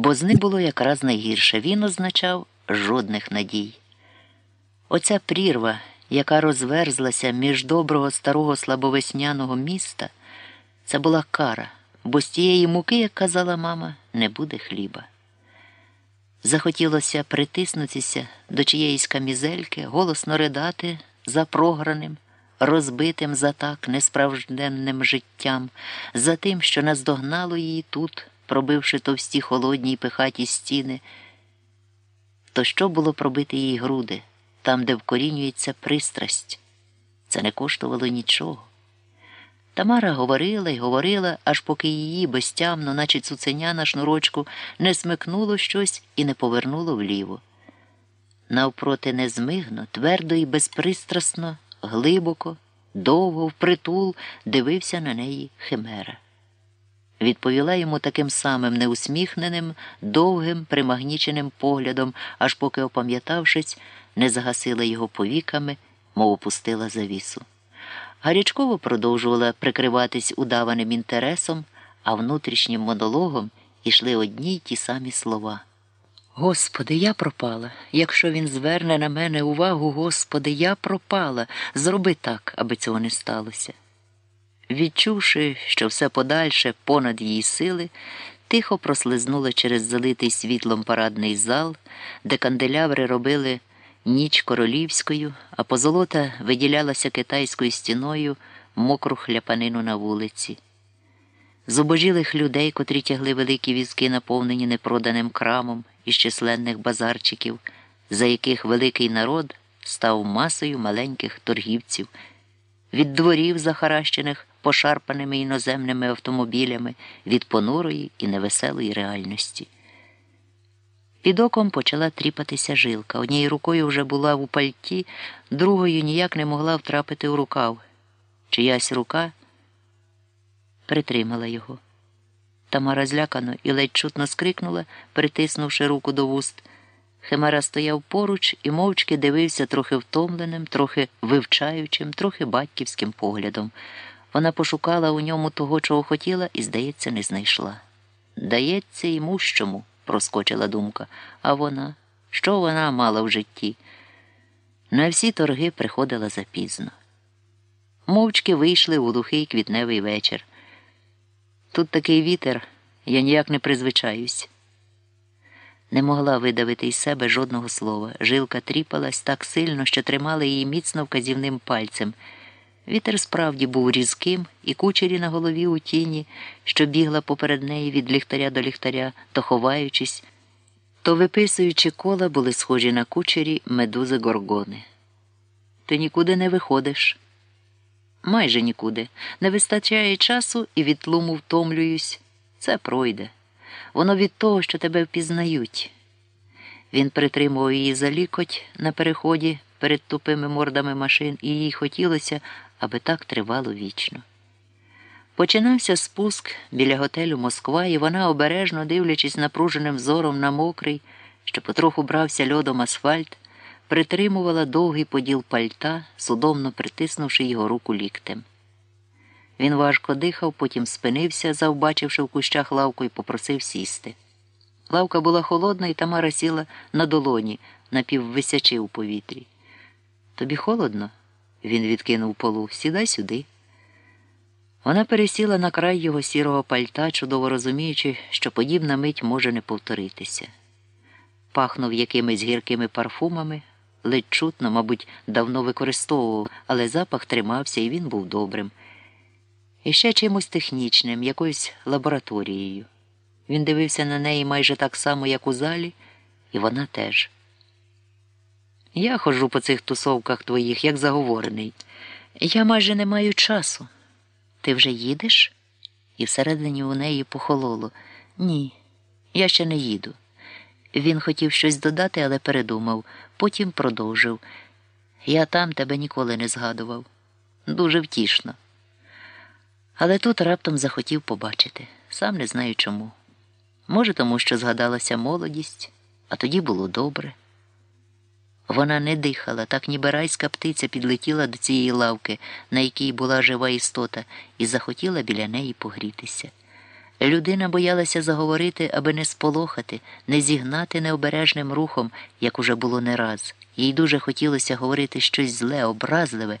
бо з них було якраз найгірше. Він означав жодних надій. Оця прірва, яка розверзлася між доброго старого слабовесняного міста, це була кара, бо з тієї муки, як казала мама, не буде хліба. Захотілося притиснутися до чиєїсь камізельки, голосно ридати за програним, розбитим за так несправжденним життям, за тим, що наздогнало її тут, пробивши товсті холодні й пихаті стіни. То що було пробити її груди, там, де вкорінюється пристрасть? Це не коштувало нічого. Тамара говорила й говорила, аж поки її безтямно, наче цуценя на шнурочку, не смикнуло щось і не повернуло вліво. Навпроти незмигно, твердо і безпристрасно, глибоко, довго, впритул дивився на неї Химера. Відповіла йому таким самим неусміхненим, довгим, примагніченим поглядом, аж поки, опам'ятавшись, не загасила його повіками, мов опустила завісу. Гарячково продовжувала прикриватись удаваним інтересом, а внутрішнім монологом ішли одні й ті самі слова. Господи, я пропала. Якщо він зверне на мене увагу, Господи, я пропала. Зроби так, аби цього не сталося. Відчувши, що все подальше понад її сили, тихо прослизнула через залитий світлом парадний зал, де канделябри робили ніч королівською, а позолота виділялася китайською стіною мокру хляпанину на вулиці. Зубожілих людей, котрі тягли великі візки, наповнені непроданим крамом із численних базарчиків, за яких великий народ став масою маленьких торгівців, від дворів, захаращених пошарпаними іноземними автомобілями, від понурої і невеселої реальності. Під оком почала тріпатися жилка. Однією рукою вже була у пальті, другою ніяк не могла втрапити у рукав. Чиясь рука притримала його. Тамара злякано і ледь чутно скрикнула, притиснувши руку до вуст. Химера стояв поруч і мовчки дивився трохи втомленим, трохи вивчаючим, трохи батьківським поглядом. Вона пошукала у ньому того, чого хотіла, і, здається, не знайшла. Дається йому чому проскочила думка. А вона, що вона мала в житті? На всі торги приходила запізно. Мовчки вийшли у глухий квітневий вечір. Тут такий вітер, я ніяк не призвичаюсь. Не могла видавити із себе жодного слова. Жилка тріпалась так сильно, що тримала її міцно вказівним пальцем. Вітер справді був різким, і кучері на голові у тіні, що бігла поперед неї від ліхтаря до ліхтаря, то ховаючись, то виписуючи кола, були схожі на кучері медузи горгони. Ти нікуди не виходиш. Майже нікуди. Не вистачає часу і від тлуму втомлююсь. Це пройде. Воно від того, що тебе впізнають. Він притримував її за лікоть на переході перед тупими мордами машин, і їй хотілося аби так тривало вічно. Починався спуск біля готелю Москва, і вона, обережно дивлячись напруженим зором на мокрий, що потроху брався льодом асфальт, притримувала довгий поділ пальта, судомно притиснувши його руку ліктем. Він важко дихав, потім спинився, завбачивши в кущах лавку, і попросив сісти. Лавка була холодна, і Тамара сіла на долоні, напіввисячи у повітрі. Тобі холодно? Він відкинув полу. Сідай сюди. Вона пересіла на край його сірого пальта, чудово розуміючи, що подібна мить може не повторитися. Пахнув якимись гіркими парфумами, ледь чутно, мабуть, давно використовував, але запах тримався і він був добрим. І ще чимось технічним, якоюсь лабораторією. Він дивився на неї майже так само, як у залі, і вона теж. Я ходжу по цих тусовках твоїх, як заговорений. Я майже не маю часу. Ти вже їдеш? І всередині у неї похололо. Ні, я ще не їду. Він хотів щось додати, але передумав, потім продовжив. Я там тебе ніколи не згадував. Дуже втішно. Але тут раптом захотів побачити, сам не знаю чому. Може, тому що згадалася молодість, а тоді було добре. Вона не дихала, так ніби райська птиця підлетіла до цієї лавки, на якій була жива істота, і захотіла біля неї погрітися. Людина боялася заговорити, аби не сполохати, не зігнати необережним рухом, як уже було не раз. Їй дуже хотілося говорити щось зле, образливе,